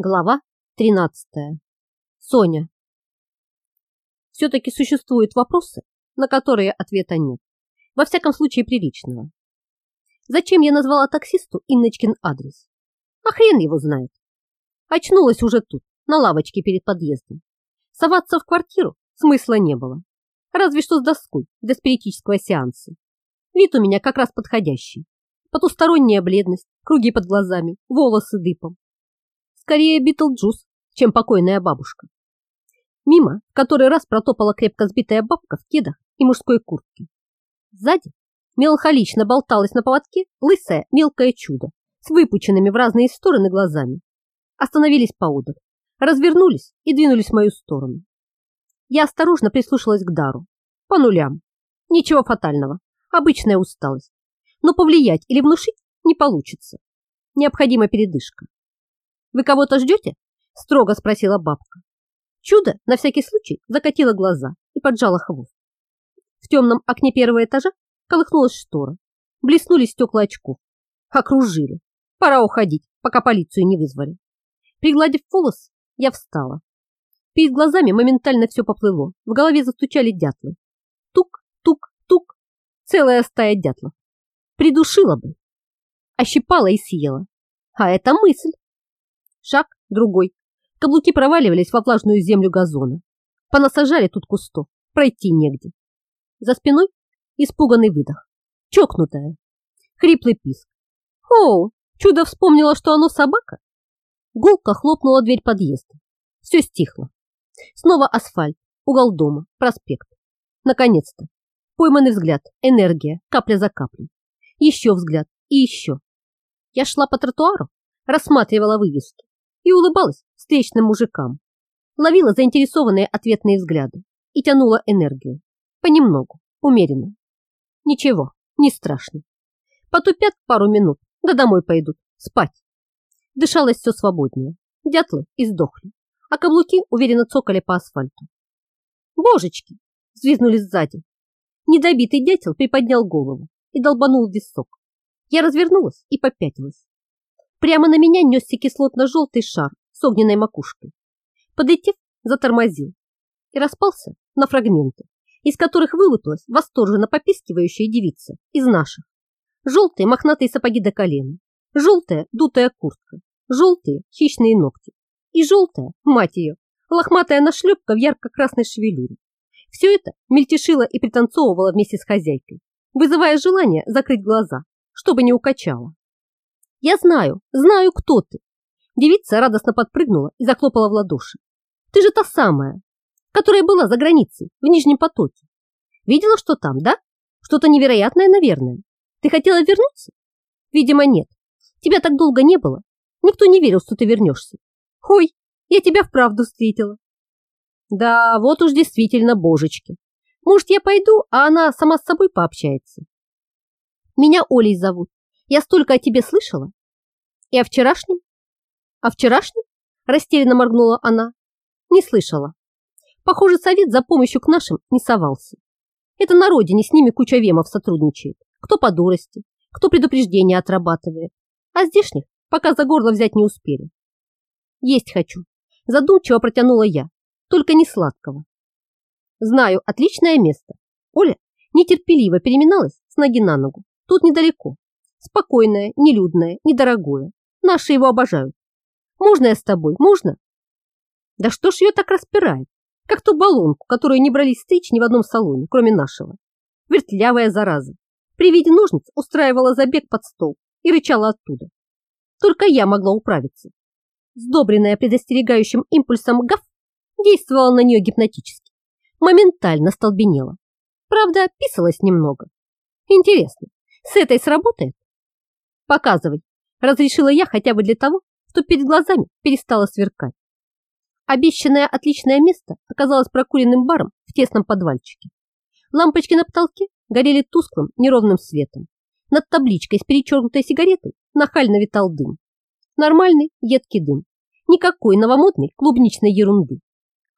Глава 13. Соня. Все-таки существуют вопросы, на которые ответа нет. Во всяком случае, приличного. Зачем я назвала таксисту Инночкин адрес? А хрен его знает. Очнулась уже тут, на лавочке перед подъездом. Соваться в квартиру смысла не было. Разве что с доской для спиритического сеанса. Вид у меня как раз подходящий. Потусторонняя бледность, круги под глазами, волосы дыбом Скорее Битлджус, чем покойная бабушка. Мимо который раз протопала крепко сбитая бабка в кедах и мужской куртке. Сзади меланхолично болталось на поводке лысое мелкое чудо с выпученными в разные стороны глазами. Остановились поодаль, развернулись и двинулись в мою сторону. Я осторожно прислушалась к дару. По нулям. Ничего фатального. Обычная усталость. Но повлиять или внушить не получится. Необходима передышка. Вы кого-то ждете? Строго спросила бабка. Чудо на всякий случай закатило глаза и поджало хвост. В темном окне первого этажа колыхнулась штора. Блеснули стекла очков. Окружили. Пора уходить, пока полицию не вызвали. Пригладив волос, я встала. Перед глазами моментально все поплыло. В голове застучали дятлы. Тук, тук, тук. Целая стая дятлов. Придушила бы. Ощипала и съела. А это мысль. Шаг, другой. Каблуки проваливались во влажную землю газона. Понасажали тут кустов, пройти негде. За спиной испуганный выдох. Чокнутая. Хриплый писк. Оу, чудо вспомнила, что оно собака. Гулка хлопнула дверь подъезда. Все стихло. Снова асфальт, угол дома, проспект. Наконец-то. Пойманный взгляд, энергия, капля за каплей. Еще взгляд и еще. Я шла по тротуару, рассматривала вывески и улыбалась встречным мужикам. Ловила заинтересованные ответные взгляды и тянула энергию. Понемногу, умеренно. Ничего, не страшно. Потупят пару минут, да домой пойдут, спать. Дышалось все свободнее. Дятлы издохли, а каблуки уверенно цокали по асфальту. «Божечки!» – взвизнули сзади. Недобитый дятел приподнял голову и долбанул в висок. Я развернулась и попятилась. Прямо на меня несся кислотно-желтый шар с огненной макушкой. Подлетев, затормозил и распался на фрагменты, из которых вылупилась восторженно попискивающая девица из наших. Желтые мохнатые сапоги до колена, желтая дутая куртка, желтые хищные ногти и желтая, мать ее, лохматая нашлепка в ярко-красной шевелюре. Все это мельтешило и пританцовывало вместе с хозяйкой, вызывая желание закрыть глаза, чтобы не укачало. Я знаю, знаю, кто ты. Девица радостно подпрыгнула и захлопала в ладоши. Ты же та самая, которая была за границей, в Нижнем потоке. Видела, что там, да? Что-то невероятное, наверное. Ты хотела вернуться? Видимо, нет. Тебя так долго не было. Никто не верил, что ты вернешься. Ой, я тебя вправду встретила. Да, вот уж действительно божечки. Может, я пойду, а она сама с собой пообщается. Меня Олей зовут. Я столько о тебе слышала. И о вчерашнем? О вчерашнем? Растерянно моргнула она. Не слышала. Похоже, совет за помощью к нашим не совался. Это на родине с ними куча вемов сотрудничает. Кто по дурости, кто предупреждение отрабатывает. А здешних пока за горло взять не успели. Есть хочу. Задумчиво протянула я, только не сладкого. Знаю отличное место. Оля нетерпеливо переминалась с ноги на ногу. Тут недалеко. Спокойное, нелюдное, недорогое. Наши его обожают. Можно я с тобой? Можно? Да что ж ее так распирает? Как ту баллонку, которую не брались стричь ни в одном салоне, кроме нашего. Вертлявая зараза. При виде ножниц устраивала забег под стол и рычала оттуда. Только я могла управиться. Сдобренная предостерегающим импульсом гаф действовала на нее гипнотически. Моментально столбенела. Правда, писалась немного. Интересно, с этой сработает? Показывай, разрешила я хотя бы для того, чтобы перед глазами перестало сверкать. Обещанное отличное место оказалось прокуренным баром в тесном подвальчике. Лампочки на потолке горели тусклым, неровным светом. Над табличкой с перечеркнутой сигаретой нахально витал дым. Нормальный, едкий дым. Никакой новомодной клубничной ерунды.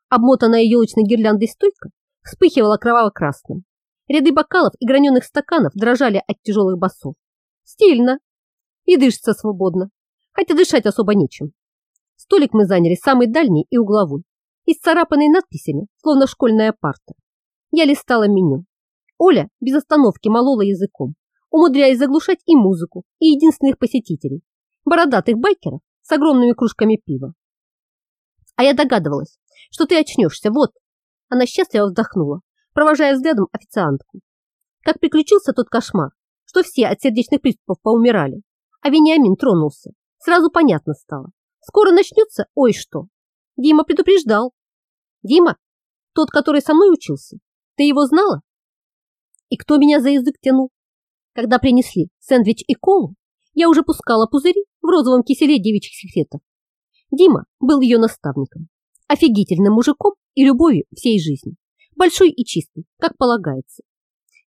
Обмотанная елочной гирляндой стойка вспыхивала кроваво-красным. Ряды бокалов и граненых стаканов дрожали от тяжелых басов. Стильно, и дышится свободно, хотя дышать особо нечем. Столик мы заняли самый дальний и угловой, исцарапанный надписями, словно школьная парта. Я листала меню. Оля без остановки молола языком, умудряясь заглушать и музыку, и единственных посетителей, бородатых байкеров с огромными кружками пива. А я догадывалась, что ты очнешься, вот. Она счастливо вздохнула, провожая взглядом официантку. Как приключился тот кошмар, что все от сердечных приступов поумирали, а Вениамин тронулся. Сразу понятно стало. Скоро начнется, ой что. Дима предупреждал. Дима, тот, который со мной учился, ты его знала? И кто меня за язык тянул? Когда принесли сэндвич и колу, я уже пускала пузыри в розовом киселе девичьих секретов. Дима был ее наставником, офигительным мужиком и любовью всей жизни, большой и чистый, как полагается.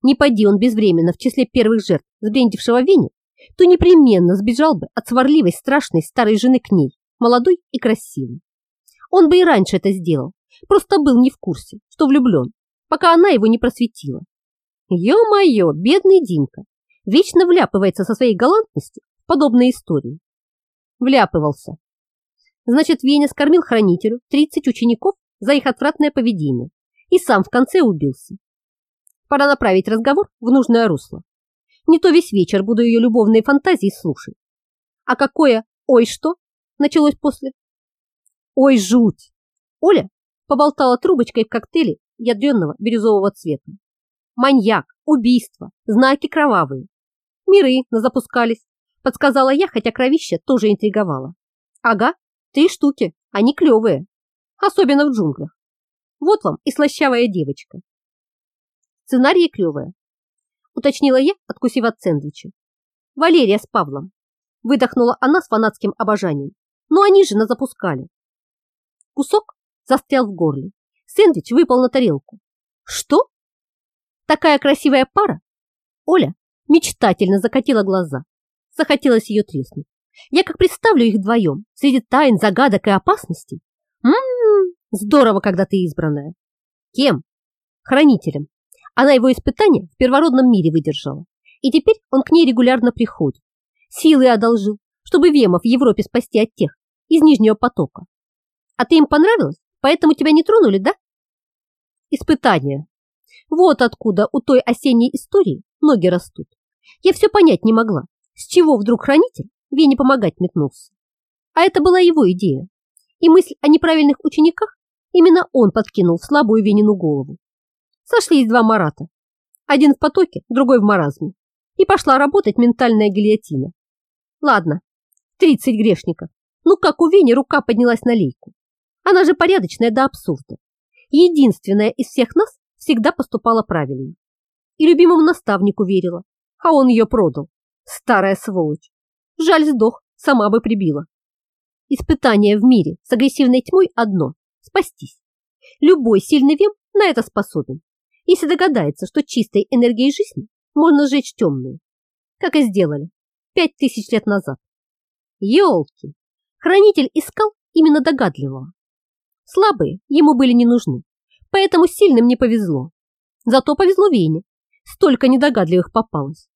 Не поди он безвременно в числе первых жертв сбрендившего Вени, то непременно сбежал бы от сварливой страшной старой жены к ней, молодой и красивой. Он бы и раньше это сделал, просто был не в курсе, что влюблен, пока она его не просветила. Ё-моё, бедный Димка, вечно вляпывается со своей галантностью в подобные истории. Вляпывался. Значит, Веня скормил хранителю 30 учеников за их отвратное поведение и сам в конце убился. Пора направить разговор в нужное русло. Не то весь вечер буду ее любовные фантазии слушать. А какое «ой что» началось после? Ой, жуть! Оля поболтала трубочкой в коктейле ядреного бирюзового цвета. Маньяк, убийство, знаки кровавые. Миры запускались, подсказала я, хотя кровище тоже интриговало. Ага, три штуки, они клевые, особенно в джунглях. Вот вам и слащавая девочка. Сценарии клевые. Уточнила я, откусив от сэндвича. Валерия с Павлом. Выдохнула она с фанатским обожанием. Но они же нас запускали. Кусок застрял в горле. Сэндвич выпал на тарелку. Что? Такая красивая пара? Оля мечтательно закатила глаза. Захотелось ее треснуть. Я как представлю их вдвоем, среди тайн, загадок и опасностей. Ммм, здорово, когда ты избранная. Кем? Хранителем. Она его испытания в первородном мире выдержала. И теперь он к ней регулярно приходит. Силы одолжил, чтобы Вемов в Европе спасти от тех из Нижнего потока. А ты им понравилась, поэтому тебя не тронули, да? Испытания. Вот откуда у той осенней истории ноги растут. Я все понять не могла, с чего вдруг хранитель Вене помогать метнулся. А это была его идея. И мысль о неправильных учениках именно он подкинул в слабую Венину голову. Сошлись два Марата. Один в потоке, другой в маразме. И пошла работать ментальная гильотина. Ладно, 30 грешников. Ну как у Вени рука поднялась на лейку. Она же порядочная до абсурда. Единственная из всех нас всегда поступала правильно. И любимому наставнику верила, а он ее продал. Старая сволочь. Жаль, сдох, сама бы прибила. Испытание в мире с агрессивной тьмой одно – спастись. Любой сильный вем на это способен если догадается, что чистой энергией жизни можно сжечь темную, как и сделали пять тысяч лет назад. Елки! Хранитель искал именно догадливого. Слабые ему были не нужны, поэтому сильным не повезло. Зато повезло Вене. Столько недогадливых попалось.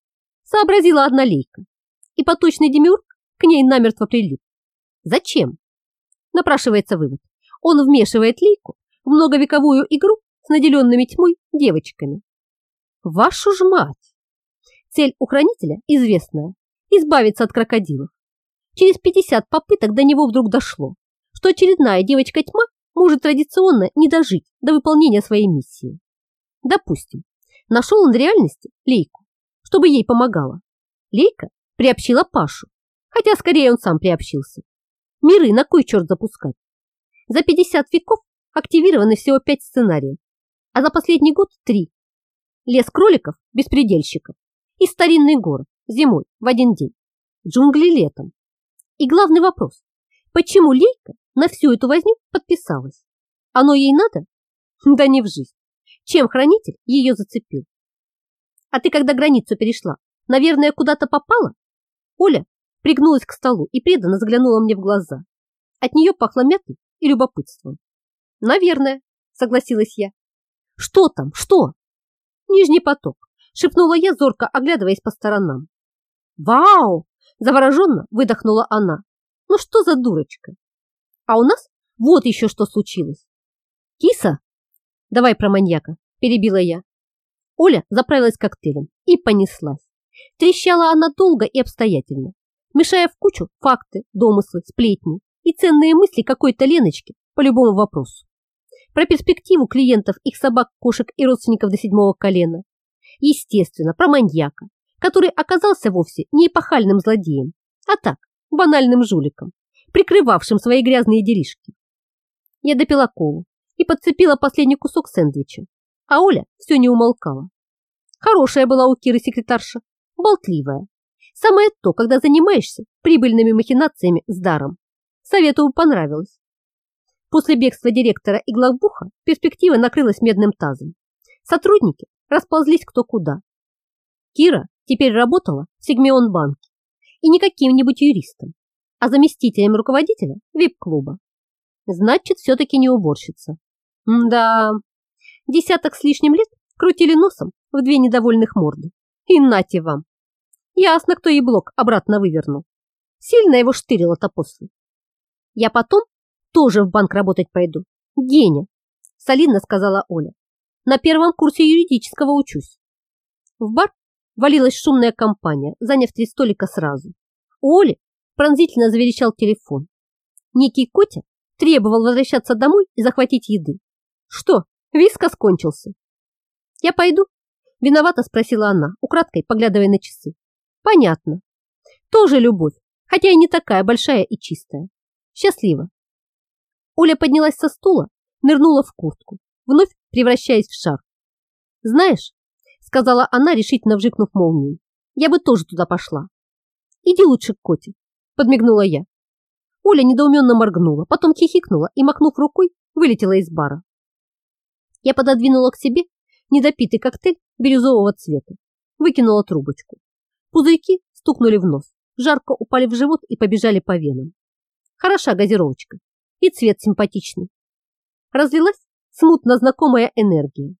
Сообразила одна лейка. И поточный демиург к ней намертво прилип. Зачем? Напрашивается вывод. Он вмешивает лейку в многовековую игру с наделенными тьмой девочками. Вашу ж мать! Цель у хранителя известная – избавиться от крокодилов. Через 50 попыток до него вдруг дошло, что очередная девочка-тьма может традиционно не дожить до выполнения своей миссии. Допустим, нашел он в реальности Лейку, чтобы ей помогала. Лейка приобщила Пашу, хотя скорее он сам приобщился. Миры на кой черт запускать? За 50 веков активированы всего 5 сценариев, а за последний год три. Лес кроликов, беспредельщиков и старинный город зимой в один день, джунгли летом. И главный вопрос, почему Лейка на всю эту возню подписалась? Оно ей надо? Да не в жизнь. Чем хранитель ее зацепил? А ты когда границу перешла, наверное, куда-то попала? Оля пригнулась к столу и преданно заглянула мне в глаза. От нее пахло мятой и любопытством. Наверное, согласилась я. Что там? Что? Нижний поток, шепнула я, зорко оглядываясь по сторонам. Вау! Завороженно выдохнула она. Ну что за дурочка? А у нас вот еще что случилось. Киса? Давай про маньяка, перебила я. Оля заправилась коктейлем и понеслась. Трещала она долго и обстоятельно, мешая в кучу факты, домыслы, сплетни и ценные мысли какой-то Леночки по любому вопросу. Про перспективу клиентов, их собак, кошек и родственников до седьмого колена. Естественно, про маньяка, который оказался вовсе не эпохальным злодеем, а так, банальным жуликом, прикрывавшим свои грязные делишки. Я допила колу и подцепила последний кусок сэндвича, а Оля все не умолкала. Хорошая была у Киры секретарша, болтливая. Самое то, когда занимаешься прибыльными махинациями с даром. Совету понравилось. После бегства директора и главбуха перспектива накрылась медным тазом. Сотрудники расползлись кто куда. Кира теперь работала в Сигмеон-банке и не каким-нибудь юристом, а заместителем руководителя вип-клуба. Значит, все-таки не уборщица. да, десяток с лишним лет крутили носом в две недовольных морды. И нате вам. Ясно, кто ей блок обратно вывернул. Сильно его штырило-то после. Я потом тоже в банк работать пойду. Геня, солидно сказала Оля. На первом курсе юридического учусь. В бар валилась шумная компания, заняв три столика сразу. У пронзительно заверещал телефон. Некий Котя требовал возвращаться домой и захватить еды. Что, виска скончился? Я пойду? Виновато спросила она, украдкой поглядывая на часы. Понятно. Тоже любовь, хотя и не такая большая и чистая. Счастливо. Оля поднялась со стула, нырнула в куртку, вновь превращаясь в шар. Знаешь, сказала она, решительно вжикнув молнией, я бы тоже туда пошла. Иди лучше к Коте, подмигнула я. Оля недоуменно моргнула, потом хихикнула и, махнув рукой, вылетела из бара. Я пододвинула к себе недопитый коктейль бирюзового цвета, выкинула трубочку. Пузырьки стукнули в нос, жарко упали в живот и побежали по венам. Хороша газировочка, и цвет симпатичный. Разлилась смутно знакомая энергия.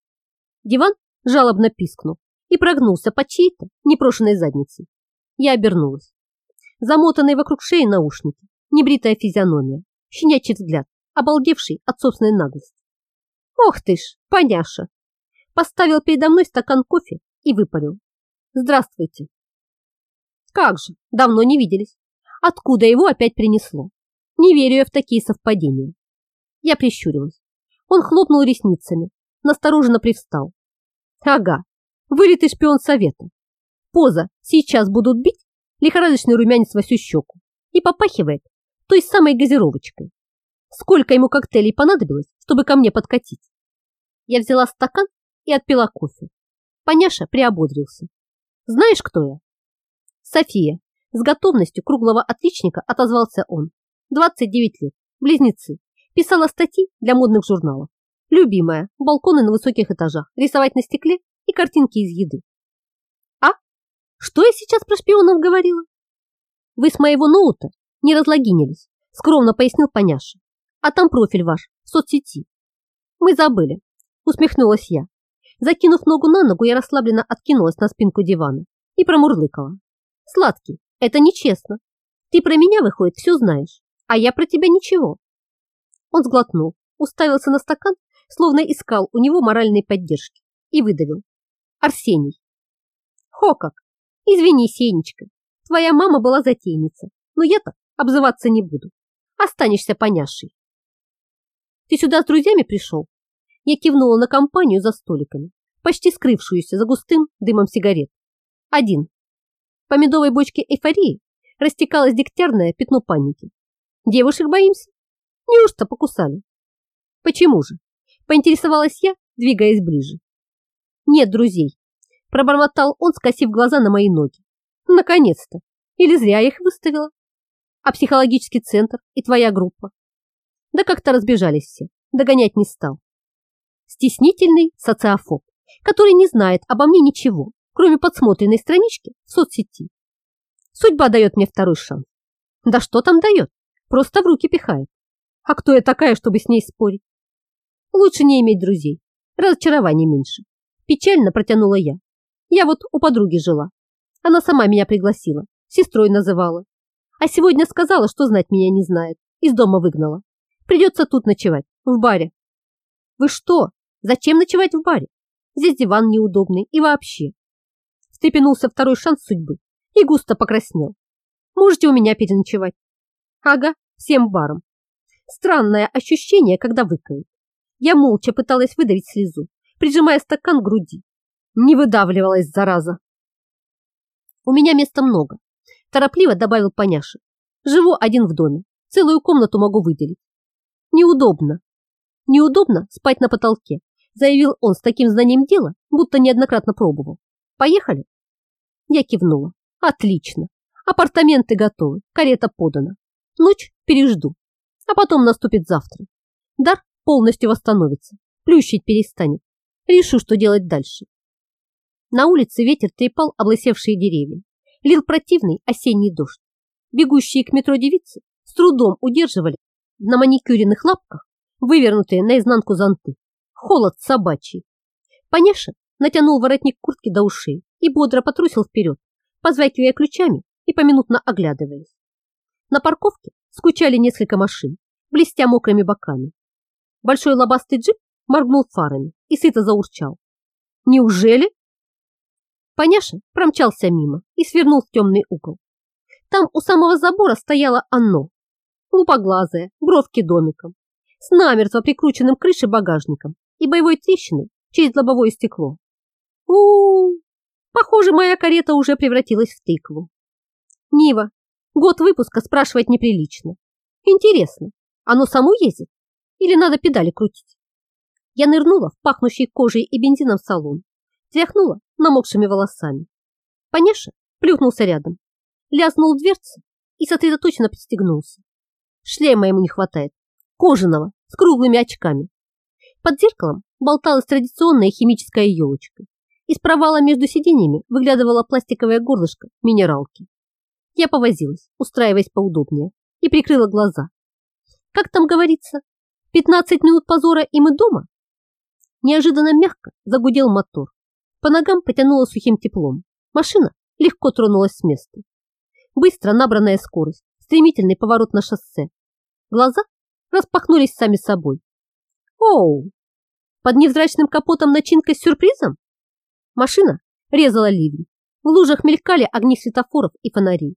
Диван жалобно пискнул и прогнулся под чьей-то непрошенной задницей. Я обернулась. Замотанные вокруг шеи наушники, небритая физиономия, щенячий взгляд, обалдевший от собственной наглости. Ох ты ж, поняша! Поставил передо мной стакан кофе и выпалил. Здравствуйте. Как же, давно не виделись. Откуда его опять принесло? Не верю я в такие совпадения. Я прищурилась. Он хлопнул ресницами, настороженно привстал. Ага, вылитый шпион совета. Поза «сейчас будут бить» лихорадочный румянец во всю щеку и попахивает той самой газировочкой. Сколько ему коктейлей понадобилось, чтобы ко мне подкатить? Я взяла стакан и отпила кофе. Паняша приободрился. Знаешь, кто я? София. С готовностью круглого отличника отозвался он. 29 лет. Близнецы. Писала статьи для модных журналов. Любимая. Балконы на высоких этажах. Рисовать на стекле и картинки из еды. А? Что я сейчас про шпионов говорила? Вы с моего ноута не разлогинились, скромно пояснил Паняша. А там профиль ваш в соцсети. Мы забыли, усмехнулась я. Закинув ногу на ногу, я расслабленно откинулась на спинку дивана и промурлыкала. Сладкий, это нечестно. Ты про меня, выходит, все знаешь, а я про тебя ничего. Он сглотнул, уставился на стакан, словно искал у него моральной поддержки, и выдавил. Арсений. Хо как! Извини, Сенечка, твоя мама была затейница, но я-то обзываться не буду. Останешься поняшей. Ты сюда с друзьями пришел? Я кивнула на компанию за столиками, почти скрывшуюся за густым дымом сигарет. Один. По медовой бочке эйфории растекалось дегтярное пятно паники. Девушек боимся? Неужто покусали? Почему же? Поинтересовалась я, двигаясь ближе. Нет друзей. Пробормотал он, скосив глаза на мои ноги. Наконец-то. Или зря я их выставила. А психологический центр и твоя группа? Да как-то разбежались все. Догонять не стал. Стеснительный социофоб, который не знает обо мне ничего, кроме подсмотренной странички в соцсети. Судьба дает мне второй шанс. Да что там дает? Просто в руки пихает. А кто я такая, чтобы с ней спорить? Лучше не иметь друзей. Разочарования меньше. Печально протянула я. Я вот у подруги жила. Она сама меня пригласила, сестрой называла. А сегодня сказала, что знать меня не знает. Из дома выгнала. Придется тут ночевать, в баре. Вы что? Зачем ночевать в баре? Здесь диван неудобный и вообще. Встрепенулся второй шанс судьбы и густо покраснел. Можете у меня переночевать. Ага, всем баром. Странное ощущение, когда выкают. Я молча пыталась выдавить слезу, прижимая стакан к груди. Не выдавливалась, зараза. У меня места много. Торопливо добавил Поняша. Живу один в доме. Целую комнату могу выделить. Неудобно. Неудобно спать на потолке, заявил он с таким знанием дела, будто неоднократно пробовал. Поехали? Я кивнула. Отлично. Апартаменты готовы, карета подана. Ночь пережду, а потом наступит завтра. Дар полностью восстановится, плющить перестанет. Решу, что делать дальше. На улице ветер трепал облысевшие деревья. Лил противный осенний дождь. Бегущие к метро девицы с трудом удерживали на маникюренных лапках вывернутые наизнанку зонты. Холод собачий. Паняша натянул воротник куртки до ушей и бодро потрусил вперед, позвякивая ключами и поминутно оглядываясь. На парковке скучали несколько машин, блестя мокрыми боками. Большой лобастый джип моргнул фарами и сыто заурчал. Неужели? Поняша промчался мимо и свернул в темный угол. Там у самого забора стояло оно, лупоглазое, бровки домиком, с намертво прикрученным к крыше багажником и боевой трещиной через лобовое стекло. у у, Похоже, моя карета уже превратилась в тыкву. Нива. Год выпуска спрашивать неприлично. Интересно, оно само ездит? Или надо педали крутить? Я нырнула в пахнущий кожей и бензином салон, тряхнула намокшими волосами. Паняша плюхнулся рядом, лязнул дверцы и сосредоточенно пристегнулся. Шлема ему не хватает, кожаного, с круглыми очками. Под зеркалом болталась традиционная химическая елочка. Из провала между сиденьями выглядывала пластиковое горлышко минералки. Я повозилась, устраиваясь поудобнее, и прикрыла глаза. Как там говорится, 15 минут позора, и мы дома? Неожиданно мягко загудел мотор. По ногам потянуло сухим теплом. Машина легко тронулась с места. Быстро набранная скорость, стремительный поворот на шоссе. Глаза распахнулись сами собой. Оу! Под невзрачным капотом начинка с сюрпризом? Машина резала ливень. В лужах мелькали огни светофоров и фонарей.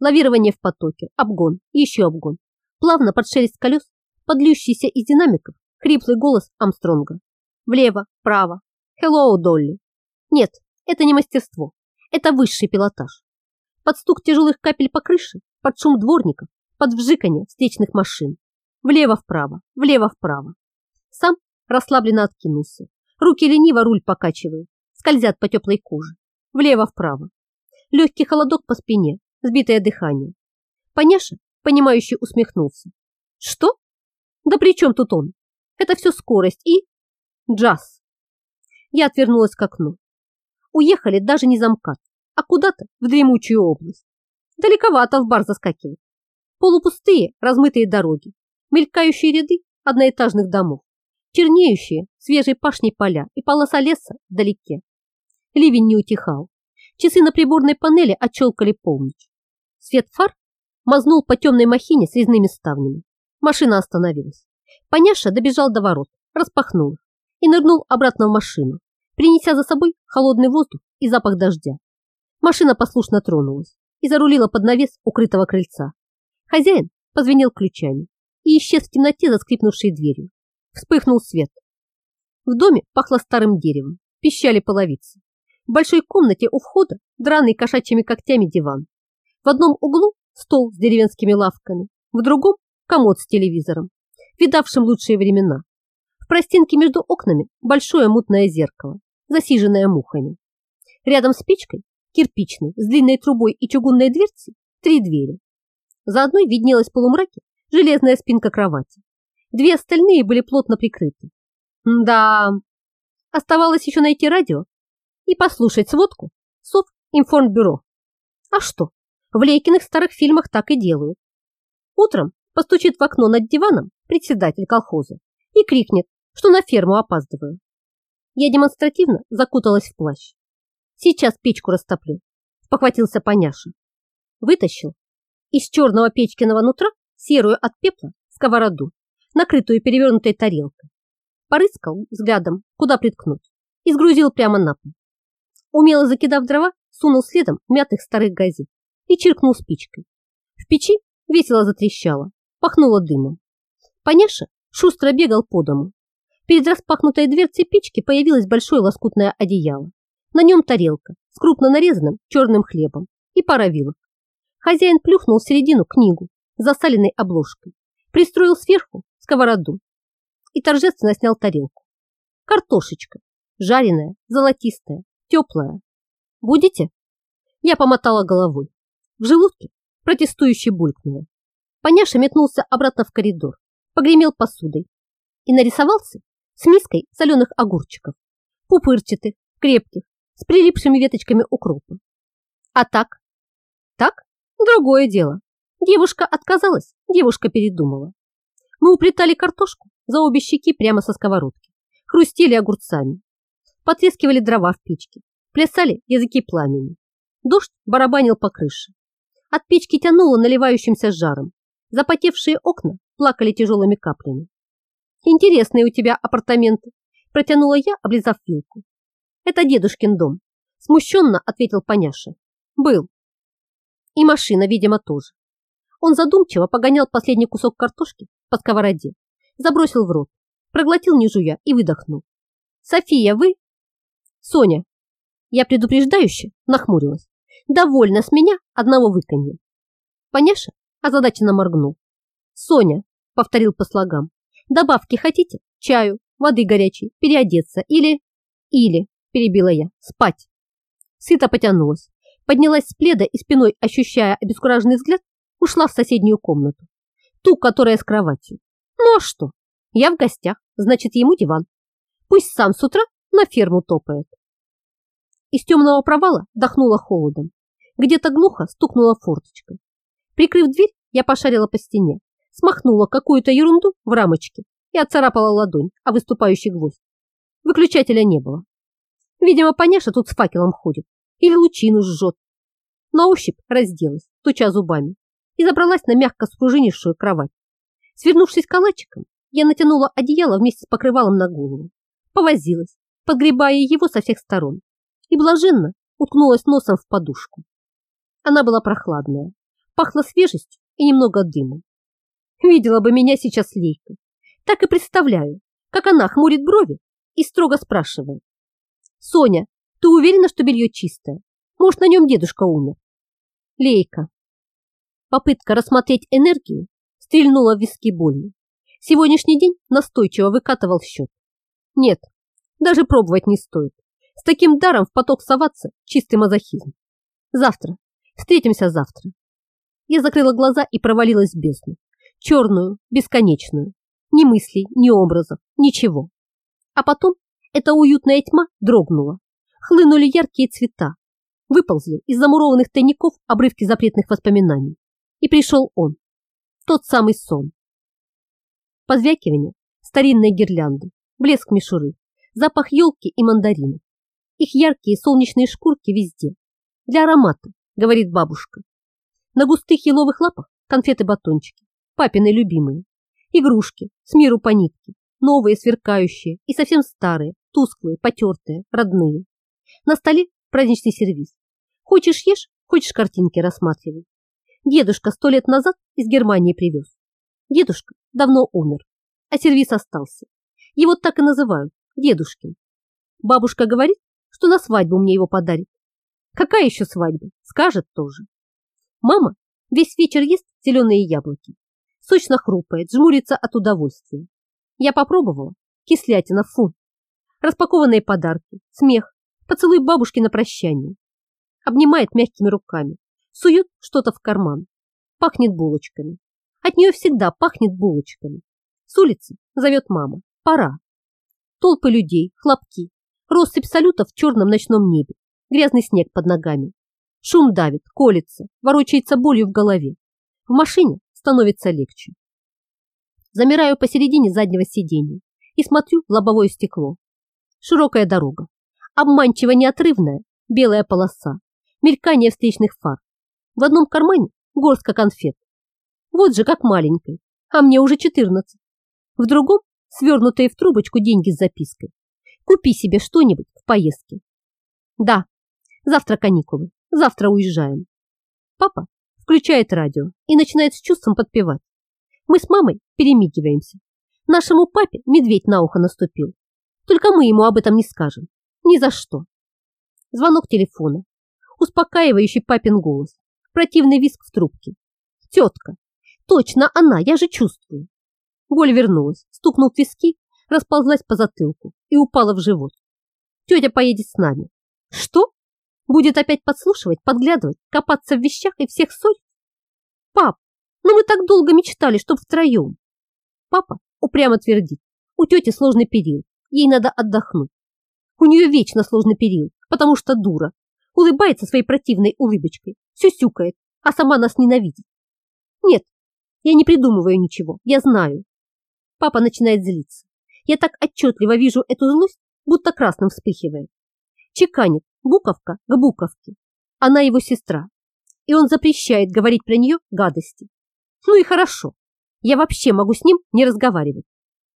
Лавирование в потоке, обгон, еще обгон. Плавно под шелест колес, подлющийся из динамиков, хриплый голос Амстронга. Влево, вправо. Hello, Долли. Нет, это не мастерство. Это высший пилотаж. Под стук тяжелых капель по крыше, под шум дворников, под вжиканье встречных машин. Влево-вправо, влево-вправо. Сам расслабленно откинулся. Руки лениво руль покачивают скользят по теплой коже, влево-вправо. Легкий холодок по спине, сбитое дыхание. Поняша, понимающий, усмехнулся. Что? Да при чем тут он? Это все скорость и... Джаз. Я отвернулась к окну. Уехали даже не замкат, а куда-то в дремучую область. Далековато в бар заскакивать. Полупустые, размытые дороги, мелькающие ряды одноэтажных домов, чернеющие свежей пашней поля и полоса леса вдалеке. Ливень не утихал. Часы на приборной панели отчелкали полночь. Свет фар мазнул по темной махине с резными ставнями. Машина остановилась. Поняша добежал до ворот, распахнул их и нырнул обратно в машину, принеся за собой холодный воздух и запах дождя. Машина послушно тронулась и зарулила под навес укрытого крыльца. Хозяин позвенел ключами и исчез в темноте за скрипнувшей дверью. Вспыхнул свет. В доме пахло старым деревом, пищали половицы. В большой комнате у входа драный кошачьими когтями диван. В одном углу стол с деревенскими лавками, в другом комод с телевизором, видавшим лучшие времена. В простенке между окнами большое мутное зеркало, засиженное мухами. Рядом с печкой, кирпичной, с длинной трубой и чугунной дверцей, три двери. За одной виднелась в полумраке железная спинка кровати. Две остальные были плотно прикрыты. Да, оставалось еще найти радио и послушать сводку Совинформбюро. А что, в Лейкиных старых фильмах так и делают. Утром постучит в окно над диваном председатель колхоза и крикнет, что на ферму опаздываю. Я демонстративно закуталась в плащ. Сейчас печку растоплю, похватился поняша. Вытащил из черного печкиного нутра серую от пепла сковороду, накрытую перевернутой тарелкой. Порыскал взглядом, куда приткнуть, и сгрузил прямо на пол. Умело закидав дрова, сунул следом мятых старых газет и чиркнул спичкой. В печи весело затрещало, пахнуло дымом. Паняша шустро бегал по дому. Перед распахнутой дверцей печки появилось большое лоскутное одеяло. На нем тарелка с крупно нарезанным черным хлебом и пара вилок. Хозяин плюхнул в середину книгу с засаленной обложкой, пристроил сверху сковороду и торжественно снял тарелку. Картошечка, жареная, золотистая, теплая. Будете? Я помотала головой. В желудке протестующий булькнуло. Поняша метнулся обратно в коридор, погремел посудой и нарисовался с миской соленых огурчиков, пупырчатых, крепких, с прилипшими веточками укропа. А так? Так? Другое дело. Девушка отказалась, девушка передумала. Мы уплетали картошку за обе щеки прямо со сковородки, хрустели огурцами, потрескивали дрова в печке, плясали языки пламени. Дождь барабанил по крыше. От печки тянуло наливающимся жаром. Запотевшие окна плакали тяжелыми каплями. «Интересные у тебя апартаменты», протянула я, облизав вилку. «Это дедушкин дом», смущенно ответил Поняша. «Был. И машина, видимо, тоже. Он задумчиво погонял последний кусок картошки по сковороде, забросил в рот, проглотил не жуя и выдохнул. «София, вы?» «Соня». Я предупреждающе нахмурилась. «Довольно с меня одного выканья». Поняша озадаченно моргнул. «Соня», — повторил по слогам, «добавки хотите? Чаю, воды горячей, переодеться или...» «Или», — перебила я, — «спать». Сыто потянулась, поднялась с пледа и спиной, ощущая обескураженный взгляд, ушла в соседнюю комнату, ту, которая с кроватью. Ну а что? Я в гостях, значит, ему диван. Пусть сам с утра на ферму топает. Из темного провала дохнуло холодом. Где-то глухо стукнула форточка. Прикрыв дверь, я пошарила по стене, смахнула какую-то ерунду в рамочке и отцарапала ладонь о выступающий гвоздь. Выключателя не было. Видимо, поняша тут с факелом ходит или лучину жжет. На ощупь разделась, туча зубами, и забралась на мягко спружинившую кровать. Свернувшись калачиком, я натянула одеяло вместе с покрывалом на голову, повозилась, подгребая его со всех сторон, и блаженно уткнулась носом в подушку. Она была прохладная, пахла свежестью и немного дымом. Видела бы меня сейчас Лейка. Так и представляю, как она хмурит брови и строго спрашивает. «Соня, ты уверена, что белье чистое? Может, на нем дедушка умер?» Лейка. Попытка рассмотреть энергию стрельнула в виски больно. Сегодняшний день настойчиво выкатывал счет. Нет, даже пробовать не стоит. С таким даром в поток соваться – чистый мазохизм. Завтра. Встретимся завтра. Я закрыла глаза и провалилась в бездну. Черную, бесконечную. Ни мыслей, ни образов, ничего. А потом эта уютная тьма дрогнула. Хлынули яркие цвета. Выползли из замурованных тайников обрывки запретных воспоминаний. И пришел он. Тот самый сон. Позвякивание старинной гирлянды, блеск мишуры, запах елки и мандаринов. Их яркие солнечные шкурки везде. Для аромата, говорит бабушка. На густых еловых лапах конфеты-батончики, папины любимые. Игрушки, с миру по нитке, новые, сверкающие и совсем старые, тусклые, потертые, родные. На столе праздничный сервиз. Хочешь ешь, хочешь картинки рассматривай. Дедушка сто лет назад из Германии привез. Дедушка давно умер, а сервиз остался. Его так и называют – дедушкин. Бабушка говорит, что на свадьбу мне его подарит. Какая еще свадьба? Скажет тоже. Мама весь вечер ест зеленые яблоки. Сочно хрупает, жмурится от удовольствия. Я попробовала. Кислятина, фу. Распакованные подарки, смех, поцелуй бабушки на прощание. Обнимает мягкими руками, сует что-то в карман. Пахнет булочками. От нее всегда пахнет булочками. С улицы зовет мама. Пора. Толпы людей, хлопки, россыпь салютов в черном ночном небе, грязный снег под ногами. Шум давит, колется, ворочается болью в голове. В машине становится легче. Замираю посередине заднего сиденья и смотрю в лобовое стекло. Широкая дорога, обманчиво неотрывная белая полоса, мелькание встречных фар. В одном кармане горстка конфет. Вот же как маленькой, а мне уже 14. В другом свернутые в трубочку деньги с запиской. Купи себе что-нибудь в поездке. Да, завтра каникулы, завтра уезжаем. Папа включает радио и начинает с чувством подпевать. Мы с мамой перемигиваемся. Нашему папе медведь на ухо наступил. Только мы ему об этом не скажем. Ни за что. Звонок телефона. Успокаивающий папин голос. Противный визг в трубке. Тетка. Точно она, я же чувствую. Боль вернулась, стукнув в виски, расползлась по затылку и упала в живот. Тетя поедет с нами. Что? Будет опять подслушивать, подглядывать, копаться в вещах и всех ссорить? Пап, ну мы так долго мечтали, чтоб втроем. Папа упрямо твердит. У тети сложный период, ей надо отдохнуть. У нее вечно сложный период, потому что дура. Улыбается своей противной улыбочкой, сюсюкает, а сама нас ненавидит. Нет, я не придумываю ничего, я знаю. Папа начинает злиться. Я так отчетливо вижу эту злость, будто красным вспыхивает. Чеканит буковка к буковке. Она его сестра, и он запрещает говорить про нее гадости. Ну и хорошо, я вообще могу с ним не разговаривать.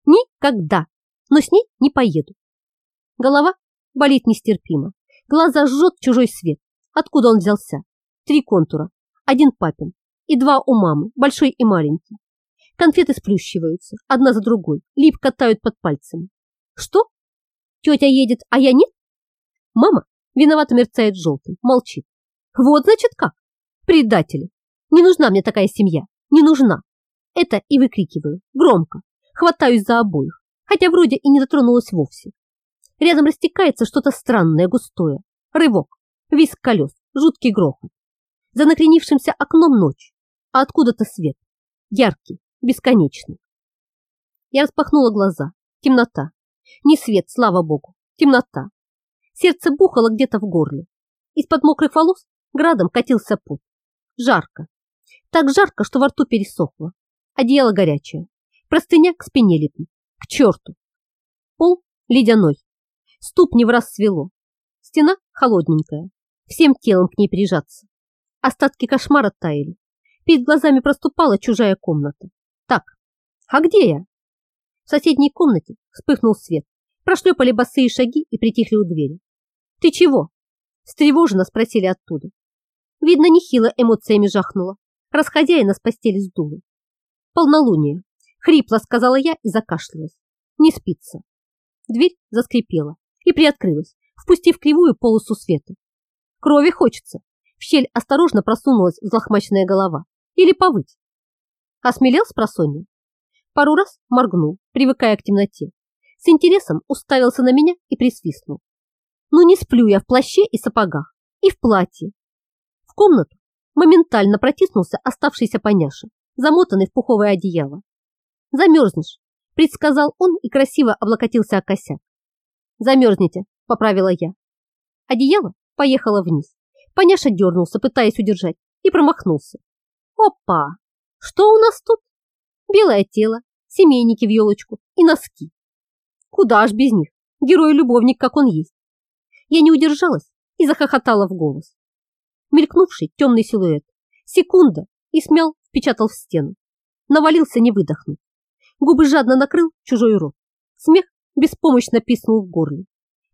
Никогда, но с ней не поеду. Голова болит нестерпимо, глаза жжет чужой свет. Откуда он взялся? Три контура, один папин и два у мамы, большой и маленький. Конфеты сплющиваются, одна за другой, липко тают под пальцами. Что? Тетя едет, а я нет? Мама виновато мерцает желтым, молчит. Вот значит как? Предатели. Не нужна мне такая семья, не нужна. Это и выкрикиваю, громко, хватаюсь за обоих, хотя вроде и не дотронулась вовсе. Рядом растекается что-то странное, густое. Рывок, визг колес, жуткий грохот. За накренившимся окном ночь, а откуда-то свет, яркий, бесконечный. Я распахнула глаза. Темнота. Не свет, слава богу. Темнота. Сердце бухало где-то в горле. Из-под мокрых волос градом катился пот. Жарко. Так жарко, что во рту пересохло. Одеяло горячее. Простыня к спине липнет. К черту. Пол ледяной. Ступни в раз свело. Стена холодненькая. Всем телом к ней прижаться. Остатки кошмара таяли. Перед глазами проступала чужая комната. А где я? В соседней комнате вспыхнул свет. Прошлепали босые шаги и притихли у двери. Ты чего? Встревоженно спросили оттуда. Видно, нехило эмоциями жахнуло. Расходяина с постели сдуло. Полнолуние. Хрипло сказала я и закашлялась. Не спится. Дверь заскрипела и приоткрылась, впустив кривую полосу света. Крови хочется. В щель осторожно просунулась взлохмаченная голова. Или повыть. Осмелел с просонья. Пару раз моргнул, привыкая к темноте. С интересом уставился на меня и присвистнул. Ну не сплю я в плаще и сапогах, и в платье. В комнату моментально протиснулся оставшийся поняша, замотанный в пуховое одеяло. Замерзнешь, предсказал он и красиво облокотился о косяк. Замерзнете, поправила я. Одеяло поехало вниз. Поняша дернулся, пытаясь удержать, и промахнулся. Опа! Что у нас тут? Белое тело, семейники в елочку и носки. Куда ж без них? Герой-любовник, как он есть. Я не удержалась и захохотала в голос. Мелькнувший темный силуэт. Секунда и смял, впечатал в стену. Навалился, не выдохнуть. Губы жадно накрыл чужой рот. Смех беспомощно писнул в горле.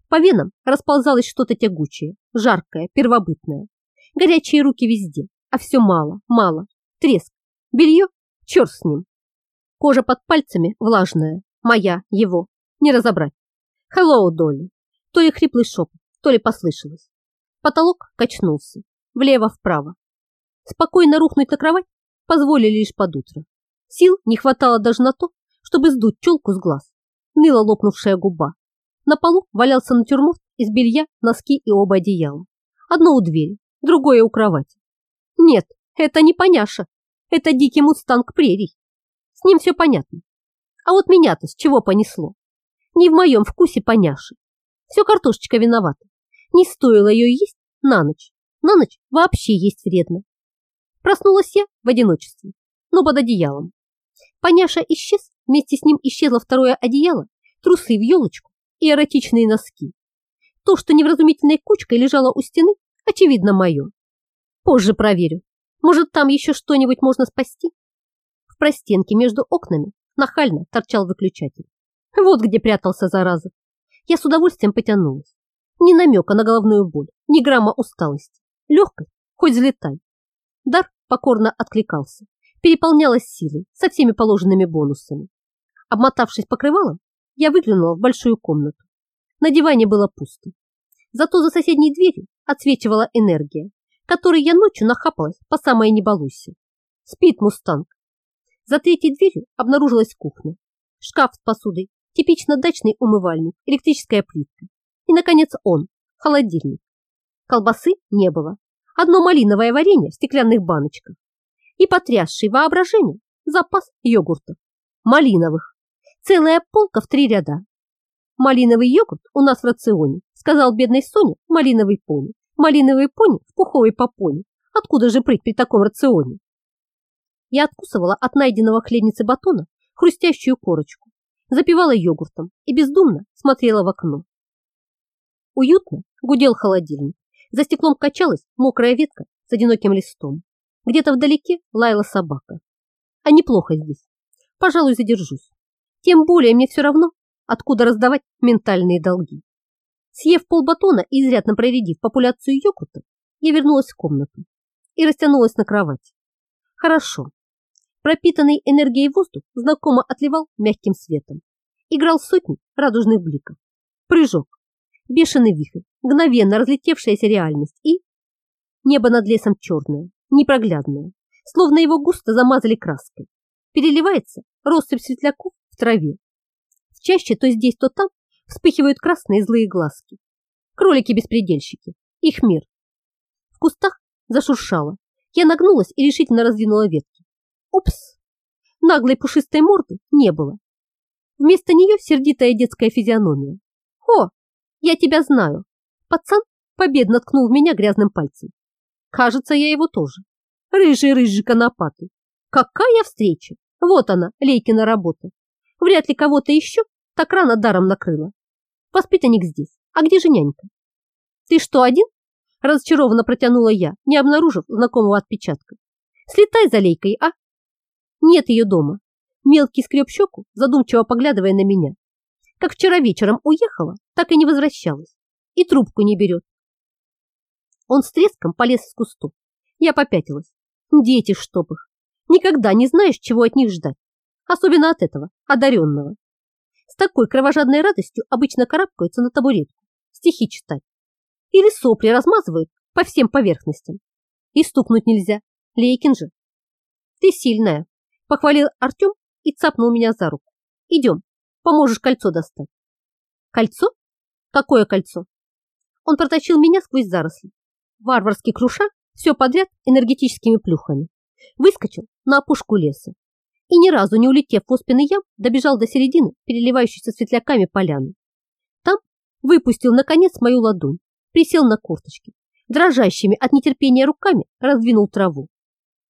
По венам расползалось что-то тягучее, жаркое, первобытное. Горячие руки везде, а все мало, мало. Треск, Белье? Черт с ним. Кожа под пальцами влажная, моя, его, не разобрать. Hello, Долли. То ли хриплый шепот, то ли послышалось. Потолок качнулся, влево-вправо. Спокойно рухнуть на кровать позволили лишь под утро. Сил не хватало даже на то, чтобы сдуть челку с глаз. Ныла лопнувшая губа. На полу валялся натюрморт из белья, носки и оба одеяла. Одно у двери, другое у кровати. Нет, это не поняша, это дикий мустанг прерий. С ним все понятно. А вот меня-то с чего понесло? Не в моем вкусе поняши. Все картошечка виновата. Не стоило ее есть на ночь. На ночь вообще есть вредно. Проснулась я в одиночестве, но под одеялом. Поняша исчез, вместе с ним исчезло второе одеяло, трусы в елочку и эротичные носки. То, что невразумительной кучкой лежало у стены, очевидно мое. Позже проверю, может, там еще что-нибудь можно спасти? В простенке между окнами нахально торчал выключатель. Вот где прятался зараза. Я с удовольствием потянулась. Ни намека на головную боль, ни грамма усталости. Легкость, хоть взлетай. Дар покорно откликался, переполнялась силой со всеми положенными бонусами. Обмотавшись покрывалом, я выглянула в большую комнату. На диване было пусто. Зато за соседней дверью отсвечивала энергия, которой я ночью нахапалась по самой не Спит мустанг. За третьей дверью обнаружилась кухня. Шкаф с посудой, типично дачный умывальник, электрическая плитка. И, наконец, он, холодильник. Колбасы не было. Одно малиновое варенье в стеклянных баночках. И потрясший воображение запас йогуртов. Малиновых. Целая полка в три ряда. Малиновый йогурт у нас в рационе, сказал бедной Соне малиновый пони. Малиновый пони в пуховой попоне. Откуда же прыть при таком рационе? Я откусывала от найденного хлебницы батона хрустящую корочку, запивала йогуртом и бездумно смотрела в окно. Уютно гудел холодильник. За стеклом качалась мокрая ветка с одиноким листом. Где-то вдалеке лаяла собака. А неплохо здесь. Пожалуй, задержусь. Тем более мне все равно, откуда раздавать ментальные долги. Съев полбатона и изрядно проредив популяцию йогурта, я вернулась в комнату и растянулась на кровати. Хорошо. Пропитанный энергией воздух знакомо отливал мягким светом. Играл сотни радужных бликов. Прыжок. Бешеный вихрь, мгновенно разлетевшаяся реальность и... Небо над лесом черное, непроглядное, словно его густо замазали краской. Переливается россыпь светляков в траве. Чаще то здесь, то там вспыхивают красные злые глазки. Кролики-беспредельщики. Их мир. В кустах зашуршало. Я нагнулась и решительно раздвинула ветки. Упс! Наглой пушистой морды не было. Вместо нее сердитая детская физиономия. О, я тебя знаю. Пацан победно ткнул в меня грязным пальцем. Кажется, я его тоже. Рыжий-рыжий конопатый. Какая встреча! Вот она, Лейкина работа. Вряд ли кого-то еще так рано даром накрыла. Воспитанник здесь. А где же нянька? Ты что, один? Разочарованно протянула я, не обнаружив знакомого отпечатка. Слетай за лейкой, а? Нет ее дома. Мелкий скреб щеку, задумчиво поглядывая на меня. Как вчера вечером уехала, так и не возвращалась. И трубку не берет. Он с треском полез из кусту. Я попятилась. Дети, чтоб их. Никогда не знаешь, чего от них ждать. Особенно от этого, одаренного. С такой кровожадной радостью обычно карабкаются на табуретку, стихи читать. Или сопли размазывают по всем поверхностям. И стукнуть нельзя. Лейкин же. Ты сильная, похвалил Артем и цапнул меня за руку. Идем, поможешь кольцо достать. Кольцо? Какое кольцо? Он протащил меня сквозь заросли. Варварски круша все подряд энергетическими плюхами. Выскочил на опушку леса и ни разу не улетев в оспенный ям, добежал до середины, переливающейся светляками поляны. Там выпустил, наконец, мою ладонь, присел на корточки, дрожащими от нетерпения руками раздвинул траву.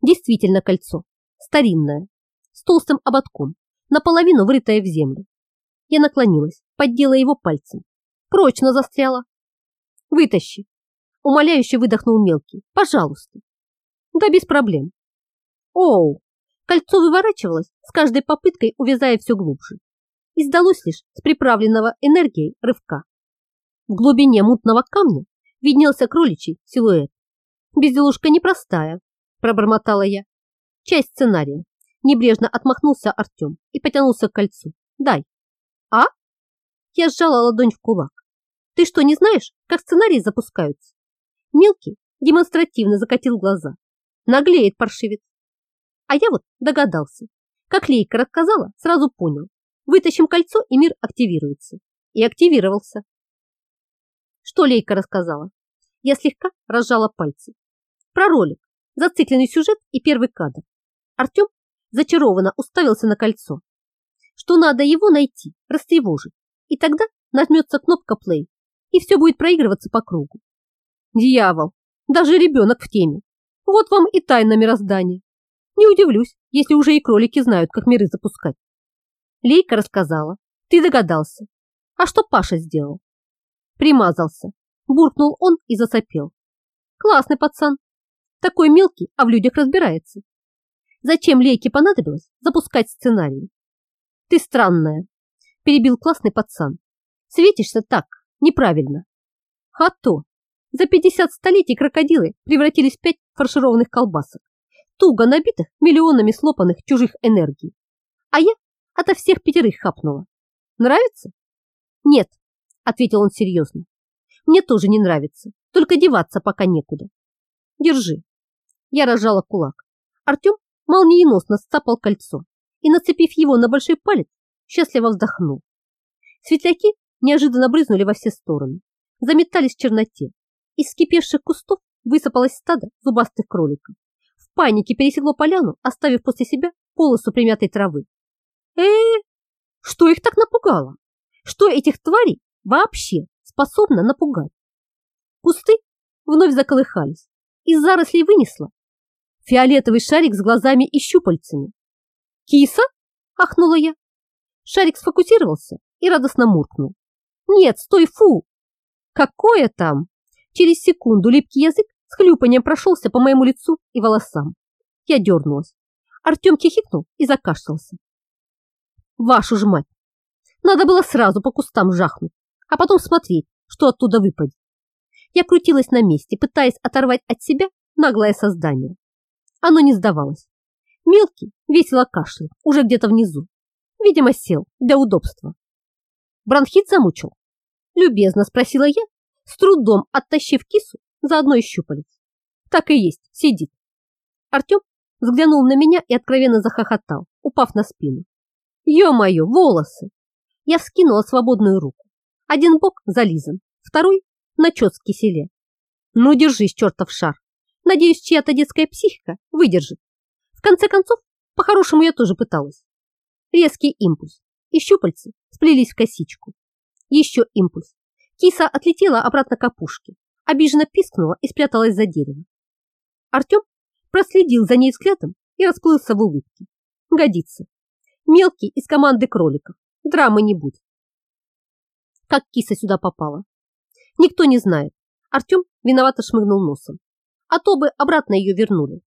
Действительно кольцо, старинное, с толстым ободком, наполовину врытое в землю. Я наклонилась, поддела его пальцем. Прочно застряла. Вытащи. Умоляюще выдохнул мелкий. Пожалуйста. Да без проблем. Оу, Кольцо выворачивалось с каждой попыткой, увязая все глубже. И сдалось лишь с приправленного энергией рывка. В глубине мутного камня виднелся кроличий силуэт. «Безделушка непростая», – пробормотала я. «Часть сценария». Небрежно отмахнулся Артем и потянулся к кольцу. «Дай». «А?» Я сжала ладонь в кулак. «Ты что, не знаешь, как сценарии запускаются?» Мелкий демонстративно закатил глаза. Наглеет паршивец. А я вот догадался. Как Лейка рассказала, сразу понял. Вытащим кольцо, и мир активируется. И активировался. Что Лейка рассказала? Я слегка разжала пальцы. Про ролик, зацикленный сюжет и первый кадр. Артем зачарованно уставился на кольцо. Что надо его найти, растревожить. И тогда нажмется кнопка play, и все будет проигрываться по кругу. Дьявол, даже ребенок в теме. Вот вам и тайна мироздания. Не удивлюсь, если уже и кролики знают, как миры запускать. Лейка рассказала. Ты догадался. А что Паша сделал? Примазался. Буркнул он и засопел. Классный пацан. Такой мелкий, а в людях разбирается. Зачем Лейке понадобилось запускать сценарий? Ты странная, перебил классный пацан. Светишься так, неправильно. А то, за 50 столетий крокодилы превратились в пять фаршированных колбасок, туго набитых миллионами слопанных чужих энергий. А я ото всех пятерых хапнула. Нравится? Нет, ответил он серьезно. Мне тоже не нравится, только деваться пока некуда. Держи. Я разжала кулак. Артем молниеносно сцапал кольцо и, нацепив его на большой палец, счастливо вздохнул. Светляки неожиданно брызнули во все стороны, заметались в черноте. Из скипевших кустов высыпалось стадо зубастых кроликов. В панике пересекло поляну, оставив после себя полосу примятой травы. -э что их так напугало? Что этих тварей вообще способно напугать? Кусты вновь заколыхались. Из зарослей вынесло фиолетовый шарик с глазами и щупальцами. «Киса?» – ахнула я. Шарик сфокусировался и радостно муркнул. «Нет, стой, фу!» «Какое там?» Через секунду липкий язык с хлюпанием прошелся по моему лицу и волосам. Я дернулась. Артем хихикнул и закашлялся. Вашу ж мать! Надо было сразу по кустам жахнуть, а потом смотреть, что оттуда выпадет. Я крутилась на месте, пытаясь оторвать от себя наглое создание. Оно не сдавалось. Мелкий весело кашлял, уже где-то внизу. Видимо, сел для удобства. Бронхит замучил. Любезно спросила я, с трудом оттащив кису за одной щупалец. Так и есть, сидит. Артем взглянул на меня и откровенно захохотал, упав на спину. Ё-моё, волосы! Я вскинула свободную руку. Один бок зализан, второй начес в киселе. Ну, держись, чертов шар. Надеюсь, чья-то детская психика выдержит. В конце концов, по-хорошему я тоже пыталась. Резкий импульс, и щупальцы сплелись в косичку. Еще импульс. Киса отлетела обратно к опушке, обиженно пискнула и спряталась за дерево. Артем проследил за ней взглядом и расплылся в улыбке. Годится. Мелкий из команды кроликов. Драмы не будет. Как киса сюда попала? Никто не знает. Артем виновато шмыгнул носом. А то бы обратно ее вернули.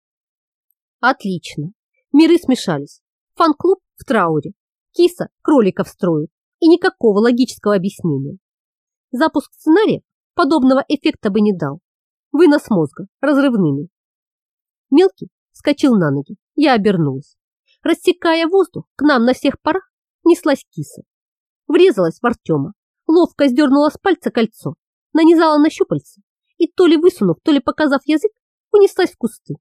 Отлично. Миры смешались. Фан-клуб в трауре. Киса кроликов строит. И никакого логического объяснения. Запуск сценария подобного эффекта бы не дал. Вынос мозга разрывными. Мелкий вскочил на ноги. Я обернулась. Рассекая воздух, к нам на всех парах неслась киса. Врезалась в Артема, ловко сдернула с пальца кольцо, нанизала на щупальце и то ли высунув, то ли показав язык, унеслась в кусты.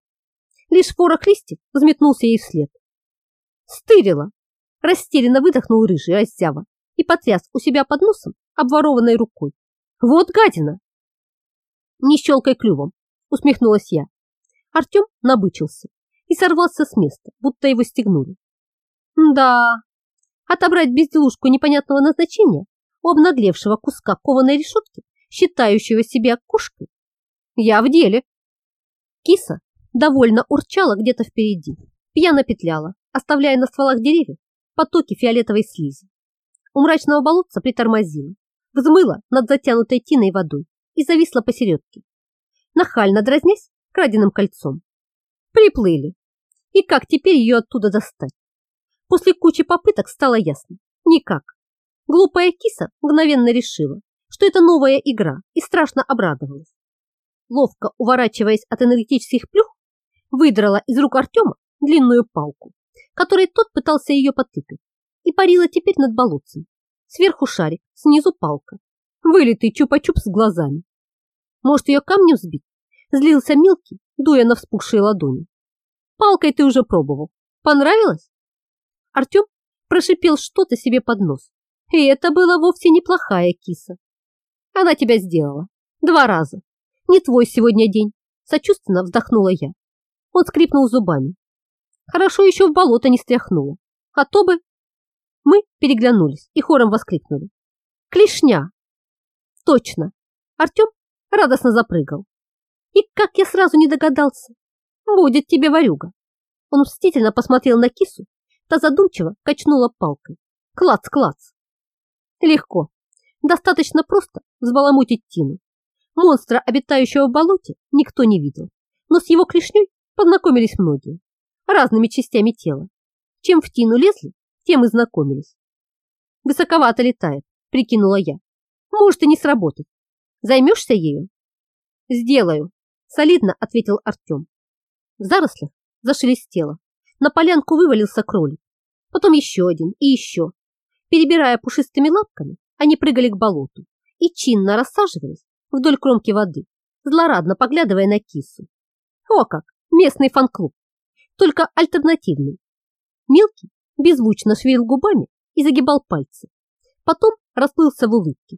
Лишь ворох листьев взметнулся ей вслед. Стырила! Растерянно выдохнул рыжий раздява и потряс у себя под носом обворованной рукой. Вот гадина! Не щелкай клювом, усмехнулась я. Артем набычился и сорвался с места, будто его стегнули. Да, отобрать безделушку непонятного назначения у обнаглевшего куска кованой решетки, считающего себя кошкой, я в деле. Киса довольно урчала где-то впереди, пьяно петляла, оставляя на стволах деревьев потоки фиолетовой слизи. У мрачного болотца притормозила, взмыла над затянутой тиной водой и зависла посередке, нахально дразнясь краденым кольцом. Приплыли. И как теперь ее оттуда достать? После кучи попыток стало ясно. Никак. Глупая киса мгновенно решила, что это новая игра и страшно обрадовалась. Ловко уворачиваясь от энергетических плюх, выдрала из рук Артема длинную палку, которой тот пытался ее потыкать, и парила теперь над болотцем. Сверху шарик, снизу палка. Вылитый чупа-чуп с глазами. Может, ее камнем сбить? Злился мелкий, дуя на вспухшие ладони. Палкой ты уже пробовал. Понравилось? Артем прошипел что-то себе под нос. И это была вовсе неплохая киса. Она тебя сделала. Два раза. Не твой сегодня день. Сочувственно вздохнула я. Он скрипнул зубами. Хорошо еще в болото не стряхнуло. А то бы... Мы переглянулись и хором воскликнули. Клешня! Точно. Артем радостно запрыгал. И как я сразу не догадался. Будет тебе ворюга. Он мстительно посмотрел на кису, та задумчиво качнула палкой. Клац-клац. Легко. Достаточно просто взбаламутить Тину. Монстра, обитающего в болоте, никто не видел, но с его клешней познакомились многие, разными частями тела. Чем в Тину лезли, тем и знакомились. Высоковато летает, прикинула я. Может и не сработать. Займешься ею? Сделаю, солидно ответил Артем. В зарослях зашелестело. На полянку вывалился кролик. Потом еще один и еще. Перебирая пушистыми лапками, они прыгали к болоту и чинно рассаживались вдоль кромки воды, злорадно поглядывая на кису. О как! Местный фан-клуб. Только альтернативный. Мелкий беззвучно шевелил губами и загибал пальцы. Потом расплылся в улыбке.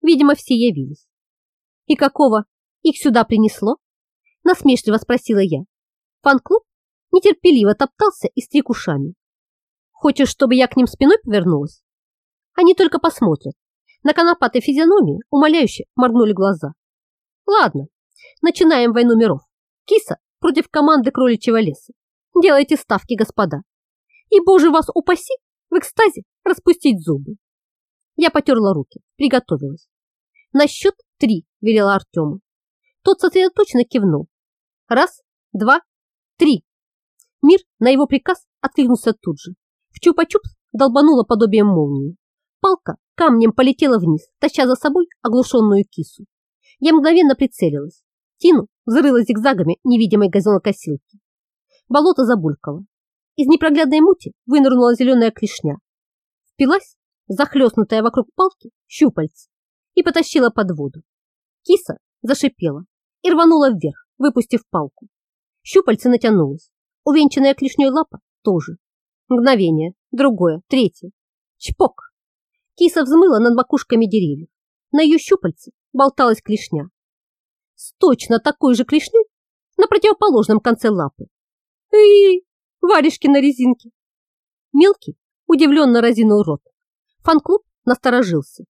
Видимо, все явились. «И какого их сюда принесло?» Насмешливо спросила я. Фан-клуб нетерпеливо топтался и стриг ушами. «Хочешь, чтобы я к ним спиной повернулась?» Они только посмотрят. На конопатой физиономии умоляюще моргнули глаза. Ладно, начинаем войну миров. Киса против команды кроличьего леса. Делайте ставки, господа. И, боже вас упаси, в экстазе распустить зубы. Я потерла руки, приготовилась. На счет три велела Артему. Тот сосредоточенно кивнул. Раз, два, три. Мир на его приказ откликнулся тут же. В чупа-чупс долбануло подобием молнии. Палка камнем полетела вниз, таща за собой оглушенную кису. Я мгновенно прицелилась. Тину взрыла зигзагами невидимой газонокосилки. Болото забулькало. Из непроглядной мути вынырнула зеленая клешня. Впилась, захлестнутая вокруг палки, щупальца и потащила под воду. Киса зашипела и рванула вверх, выпустив палку. Щупальце натянулось. Увенчанная клешней лапа тоже. Мгновение, другое, третье. Чпок! Киса взмыла над макушками деревьев. На ее щупальце болталась клешня. С точно такой же клешней на противоположном конце лапы. Эй, варежки на резинке. Мелкий удивленно разинул рот. Фан-клуб насторожился.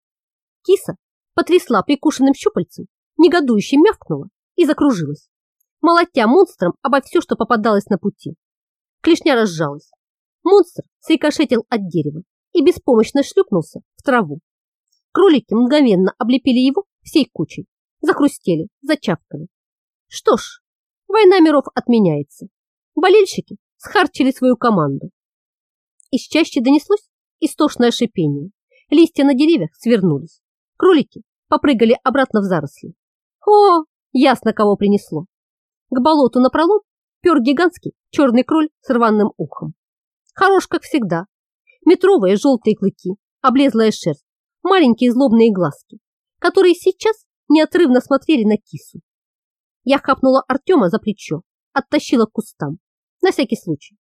Киса потрясла прикушенным щупальцем, негодующе мявкнула и закружилась, молотя монстром обо все, что попадалось на пути. Клешня разжалась. Монстр срикошетил от дерева и беспомощно шлюпнулся в траву. Кролики мгновенно облепили его всей кучей, захрустели, зачавкали. Что ж, война миров отменяется. Болельщики схарчили свою команду. Из чаще донеслось истошное шипение. Листья на деревьях свернулись. Кролики попрыгали обратно в заросли. О, ясно, кого принесло. К болоту напролом пер гигантский черный кроль с рваным ухом. Хорош, как всегда. Метровые желтые клыки, облезлая шерсть, маленькие злобные глазки, которые сейчас неотрывно смотрели на кису. Я хапнула Артема за плечо, оттащила к кустам. На всякий случай.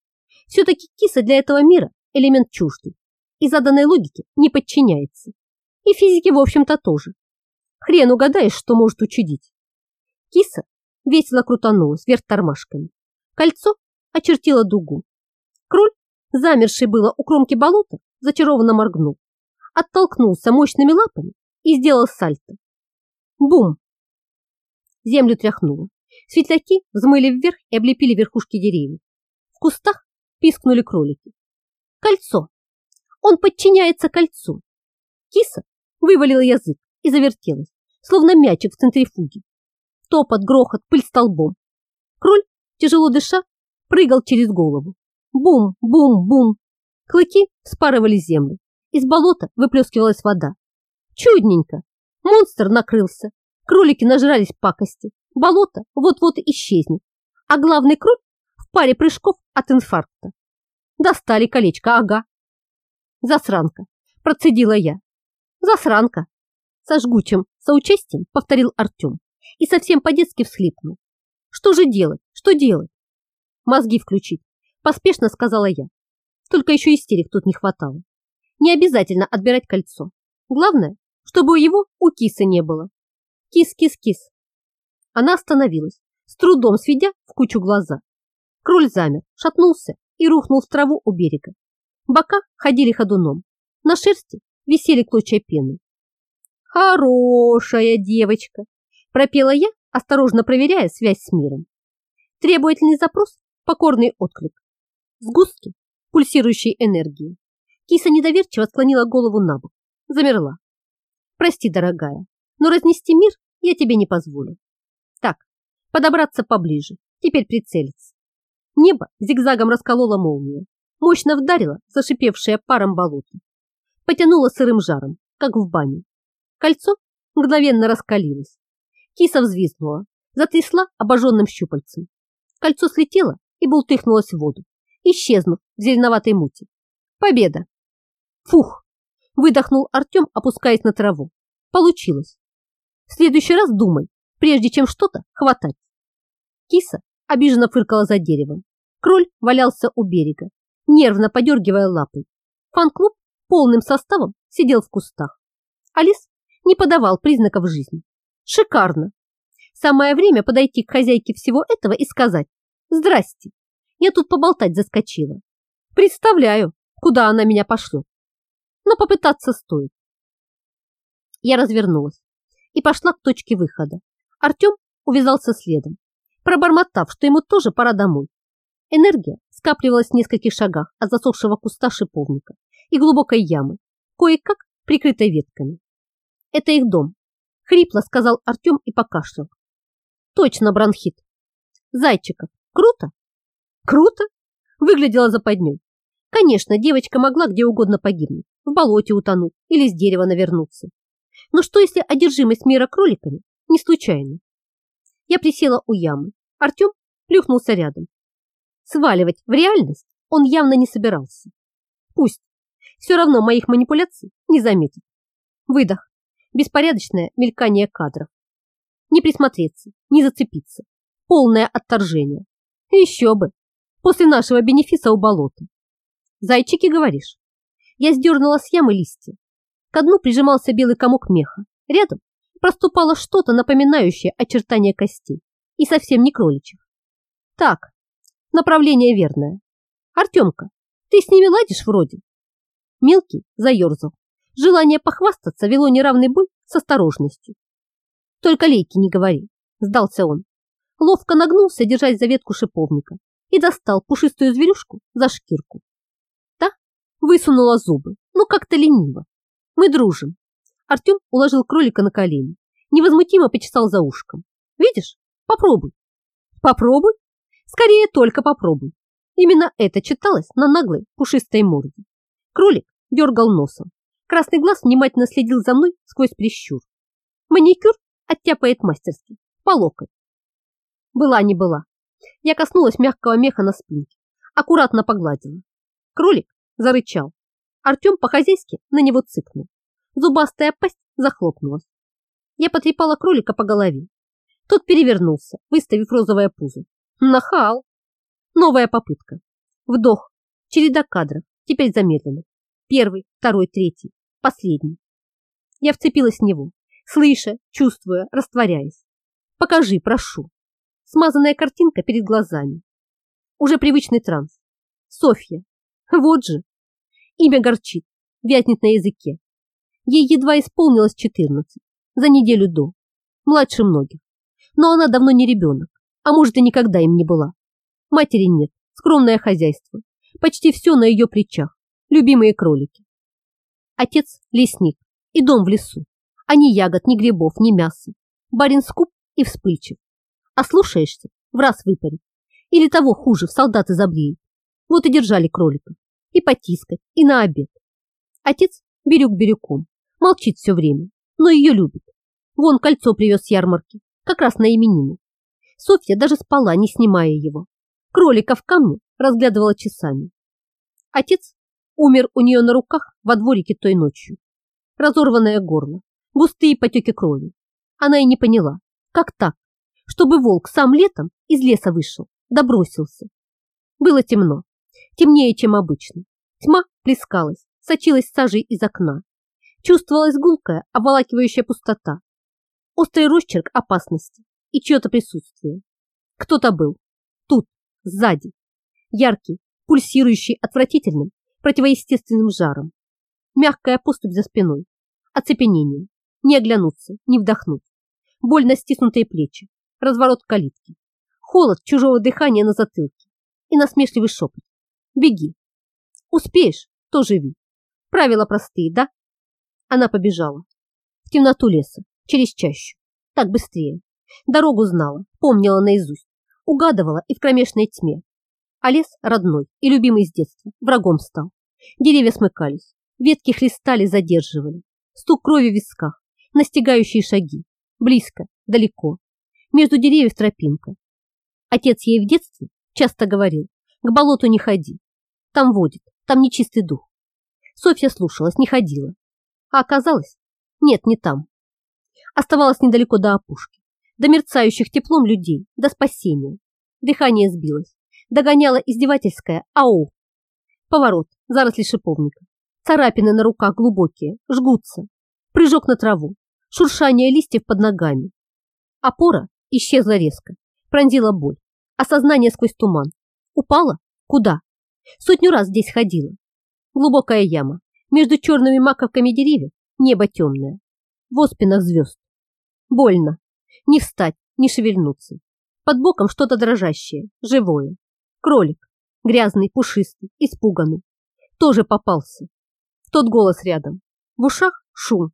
Все-таки киса для этого мира элемент чуждый и заданной логике не подчиняется. И физике, в общем-то, тоже. Хрен угадаешь, что может учудить. Киса весело крутанулась вверх тормашками. Кольцо очертило дугу. Кроль, замерший было у кромки болота, зачарованно моргнул, оттолкнулся мощными лапами и сделал сальто. Бум! Землю тряхнуло. Светляки взмыли вверх и облепили верхушки деревьев. В кустах пискнули кролики. Кольцо! Он подчиняется кольцу. Киса вывалила язык и завертелась, словно мячик в центрифуге. Топот, грохот, пыль столбом. Кроль, тяжело дыша, прыгал через голову. Бум, бум, бум. Клыки спарывали землю. Из болота выплескивалась вода. Чудненько. Монстр накрылся. Кролики нажрались пакости. Болото вот-вот исчезнет. А главный кроль в паре прыжков от инфаркта. Достали колечко, ага. Засранка, процедила я. Засранка. Со жгучим соучастием повторил Артем и совсем по-детски всхлипнул. Что же делать? Что делать? Мозги включить, поспешно сказала я. Только еще истерик тут не хватало. Не обязательно отбирать кольцо. Главное, чтобы его у кисы не было. Кис-кис-кис. Она остановилась, с трудом сведя в кучу глаза. Кроль замер, шатнулся и рухнул в траву у берега. Бока ходили ходуном. На шерсти висели клочья пены. «Хорошая девочка!» – пропела я, осторожно проверяя связь с миром. Требовательный запрос, покорный отклик. Сгустки пульсирующей энергии. Киса недоверчиво склонила голову на бок, замерла. «Прости, дорогая, но разнести мир я тебе не позволю. Так, подобраться поближе, теперь прицелиться». Небо зигзагом расколола молния. мощно вдарила зашипевшее паром болото. Потянула сырым жаром, как в бане. Кольцо мгновенно раскалилось. Киса взвизгнула, затрясла обожженным щупальцем. Кольцо слетело и бултыхнулось в воду, исчезнув в зеленоватой мути. Победа! Фух! Выдохнул Артем, опускаясь на траву. Получилось. В следующий раз думай, прежде чем что-то хватать. Киса обиженно фыркала за деревом. Кроль валялся у берега, нервно подергивая лапой. Фан-клуб полным составом сидел в кустах. Алис не подавал признаков жизни. Шикарно. Самое время подойти к хозяйке всего этого и сказать «Здрасте, я тут поболтать заскочила. Представляю, куда она меня пошлет. Но попытаться стоит». Я развернулась и пошла к точке выхода. Артем увязался следом, пробормотав, что ему тоже пора домой. Энергия скапливалась в нескольких шагах от засохшего куста шиповника и глубокой ямы, кое-как прикрытой ветками. Это их дом, хрипло сказал Артем и покашлял. Точно бронхит. Зайчиков, круто? Круто? Выглядела западней. Конечно, девочка могла где угодно погибнуть, в болоте утонуть или с дерева навернуться. Но что, если одержимость мира кроликами не случайна? Я присела у ямы. Артем плюхнулся рядом. Сваливать в реальность он явно не собирался. Пусть. Все равно моих манипуляций не заметит. Выдох. Беспорядочное мелькание кадров. Не присмотреться, не зацепиться. Полное отторжение. Еще бы. После нашего бенефиса у болота. Зайчики, говоришь? Я сдернула с ямы листья. К дну прижимался белый комок меха. Рядом проступало что-то, напоминающее очертания костей. И совсем не кроличьих. Так, направление верное. Артемка, ты с ними ладишь вроде? Мелкий заерзал. Желание похвастаться вело неравный бой с осторожностью. Только лейки не говори, сдался он. Ловко нагнулся, держась за ветку шиповника, и достал пушистую зверюшку за шкирку. Та высунула зубы, но как-то лениво. Мы дружим. Артем уложил кролика на колени, невозмутимо почесал за ушком. Видишь? Попробуй. Попробуй? Скорее только попробуй. Именно это читалось на наглой пушистой морде. Кролик дергал носом. Красный глаз внимательно следил за мной сквозь прищур. Маникюр оттяпает мастерски, по локоть. Была не была. Я коснулась мягкого меха на спинке, аккуратно погладила. Кролик зарычал. Артем по-хозяйски на него цыкнул. Зубастая пасть захлопнулась. Я потрепала кролика по голове. Тот перевернулся, выставив розовое пузо. Нахал! Новая попытка. Вдох. Череда кадров. Теперь замедленно. Первый, второй, третий, последний. Я вцепилась в него, слыша, чувствуя, растворяясь. Покажи, прошу. Смазанная картинка перед глазами. Уже привычный транс. Софья. Вот же. Имя горчит, вятнет на языке. Ей едва исполнилось 14, за неделю до. Младше многих. Но она давно не ребенок, а может и никогда им не была. Матери нет, скромное хозяйство. Почти все на ее плечах любимые кролики. Отец – лесник и дом в лесу, а ни ягод, ни грибов, ни мяса. Барин скуп и вспыльчив. А слушаешься – в раз выпарит. Или того хуже, в солдаты заблеет. Вот и держали кролика. И потискать, и на обед. Отец берег бирюком, молчит все время, но ее любит. Вон кольцо привез с ярмарки, как раз на именину. Софья даже спала, не снимая его. Кролика в камне разглядывала часами. Отец Умер у нее на руках во дворике той ночью. Разорванное горло, густые потеки крови. Она и не поняла, как так, чтобы волк сам летом из леса вышел, да бросился. Было темно, темнее, чем обычно. Тьма плескалась, сочилась сажей из окна. Чувствовалась гулкая, обволакивающая пустота. Острый росчерк опасности и чье-то присутствие. Кто-то был. Тут, сзади. Яркий, пульсирующий отвратительным, противоестественным жаром. Мягкая поступь за спиной. Оцепенение. Не оглянуться, не вдохнуть. Больно стиснутые плечи. Разворот калитки. Холод чужого дыхания на затылке. И насмешливый шепот. Беги. Успеешь, то живи. Правила простые, да? Она побежала. В темноту леса, через чащу. Так быстрее. Дорогу знала, помнила наизусть. Угадывала и в кромешной тьме. А лес родной и любимый с детства врагом стал. Деревья смыкались, ветки хлестали, задерживали. Стук крови в висках, настигающие шаги. Близко, далеко. Между деревьев тропинка. Отец ей в детстве часто говорил, к болоту не ходи. Там водит, там нечистый дух. Софья слушалась, не ходила. А оказалось, нет, не там. Оставалось недалеко до опушки, до мерцающих теплом людей, до спасения. Дыхание сбилось, догоняла издевательская «Ау!». Поворот, заросли шиповника. Царапины на руках глубокие, жгутся. Прыжок на траву, шуршание листьев под ногами. Опора исчезла резко, пронзила боль. Осознание сквозь туман. Упала? Куда? Сотню раз здесь ходила. Глубокая яма. Между черными маковками деревьев небо темное. В оспинах звезд. Больно. Не встать, не шевельнуться. Под боком что-то дрожащее, живое. Кролик. Грязный, пушистый, испуганный. Тоже попался. Тот голос рядом. В ушах шум.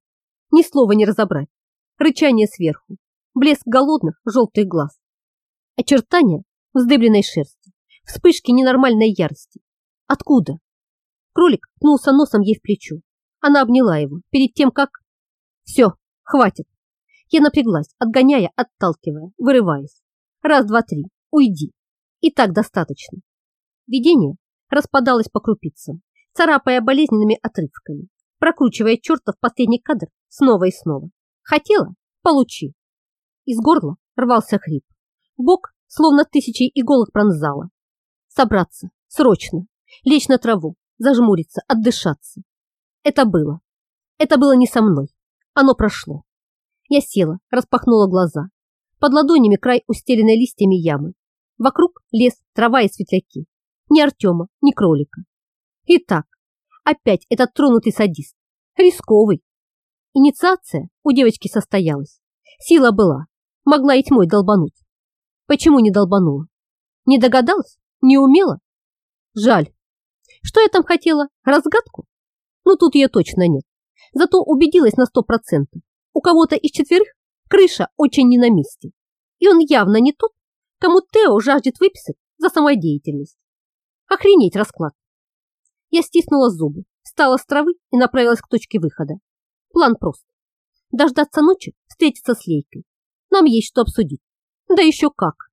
Ни слова не разобрать. Рычание сверху. Блеск голодных желтых глаз. Очертания вздыбленной шерсти. Вспышки ненормальной ярости. Откуда? Кролик ткнулся носом ей в плечо. Она обняла его перед тем, как... Все, хватит. Я напряглась, отгоняя, отталкивая, вырываясь. Раз, два, три. Уйди. И так достаточно. Видение распадалось по крупицам, царапая болезненными отрывками, прокручивая чертов последний кадр снова и снова. Хотела? Получи. Из горла рвался хрип. Бок словно тысячи иголок пронзала. Собраться, срочно, лечь на траву, зажмуриться, отдышаться. Это было. Это было не со мной. Оно прошло. Я села, распахнула глаза. Под ладонями край устеленной листьями ямы. Вокруг лес, трава и светляки. Ни Артема, ни кролика. Итак, опять этот тронутый садист. Рисковый. Инициация у девочки состоялась. Сила была. Могла и тьмой долбануть. Почему не долбанула? Не догадалась? Не умела? Жаль. Что я там хотела? Разгадку? Ну, тут ее точно нет. Зато убедилась на сто процентов. У кого-то из четверых крыша очень не на месте. И он явно не тот, кому Тео жаждет выписать за самодеятельность. Охренеть расклад. Я стиснула зубы, встала с травы и направилась к точке выхода. План прост. Дождаться ночи, встретиться с Лейкой. Нам есть что обсудить. Да еще как.